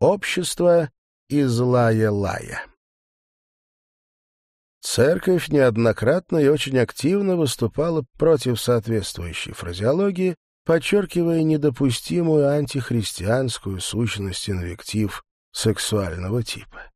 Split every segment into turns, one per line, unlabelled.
Общество и злая лая. Церковь неоднократно и очень активно выступала против соответствующей фразеологии, подчеркивая недопустимую антихристианскую сущность инвектив сексуального типа.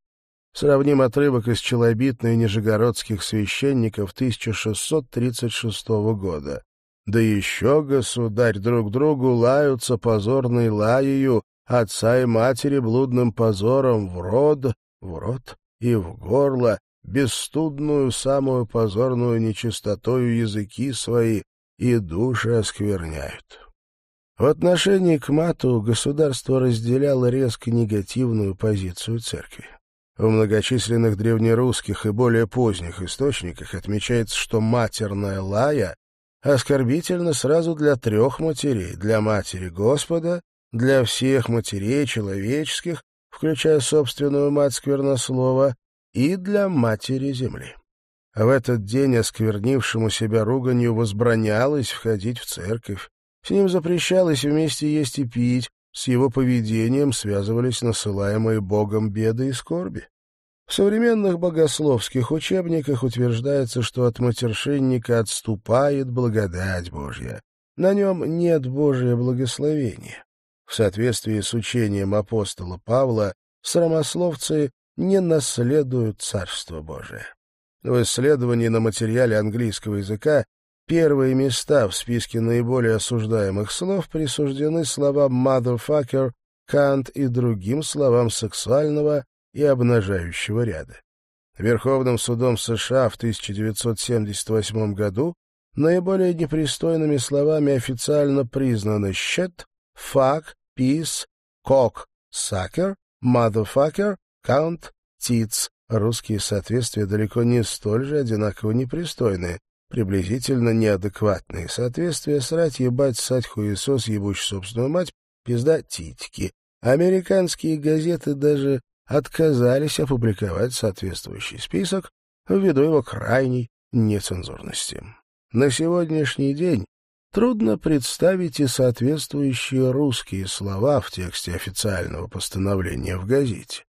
Сравним отрывок из челобитной нижегородских священников 1636 года. «Да еще, государь, друг другу лаются позорной лаею, отца и матери блудным позором в род, в рот и в горло, бесстудную самую позорную нечистотою языки свои и души оскверняют». В отношении к мату государство разделяло резко негативную позицию церкви. В многочисленных древнерусских и более поздних источниках отмечается, что матерная лая оскорбительна сразу для трех матерей — для матери Господа, для всех матерей человеческих, включая собственную мать сквернослова, и для матери земли. В этот день осквернившему себя руганью возбранялось входить в церковь, с ним запрещалось вместе есть и пить, с его поведением связывались насылаемые Богом беды и скорби. В современных богословских учебниках утверждается, что от матершинника отступает благодать Божья. На нем нет Божия благословения. В соответствии с учением апостола Павла, срамословцы не наследуют Царство Божие. В исследовании на материале английского языка Первые места в списке наиболее осуждаемых слов присуждены словам «motherfucker», «кант» и другим словам сексуального и обнажающего ряда. Верховным судом США в 1978 году наиболее непристойными словами официально признаны «shit», «fuck», «piece», «cock», «sucker», «motherfucker», «count», «tits». Русские соответствия далеко не столь же одинаково непристойные, приблизительно неадекватные соответствия, срать, ебать, ссать, хуесос, ебучь собственную мать, пизда, титьки. Американские газеты даже отказались опубликовать соответствующий список ввиду его крайней нецензурности. На сегодняшний день трудно представить и соответствующие русские слова в тексте официального постановления в газете.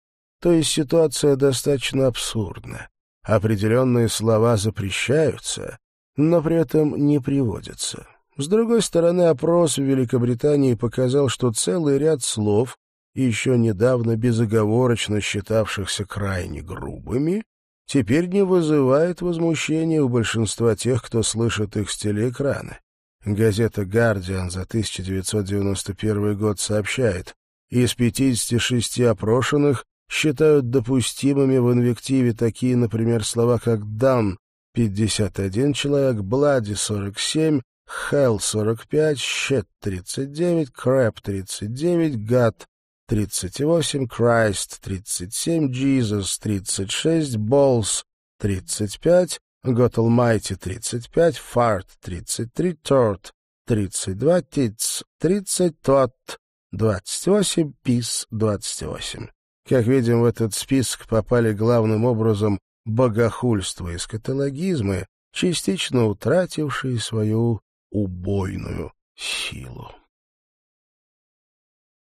То есть ситуация достаточно абсурдна. Определенные слова запрещаются, но при этом не приводятся. С другой стороны, опрос в Великобритании показал, что целый ряд слов, еще недавно безоговорочно считавшихся крайне грубыми, теперь не вызывает возмущения у большинства тех, кто слышит их с телеэкрана. Газета «Гардиан» за 1991 год сообщает, из 56 опрошенных считают допустимыми в инвективе такие, например, слова как «дан», 51 человек, Блади 47, Хелл 45, Щет 39, Крэп 39, Гад 38, Крайст 37, Джизус 36, Болс 35, God Almighty 35, Фарт 33, Торт 32, Тиц 30, Тот 28, Пис 28. Как видим, в этот список попали главным образом богохульство и скатологизмы, частично утратившие свою убойную силу.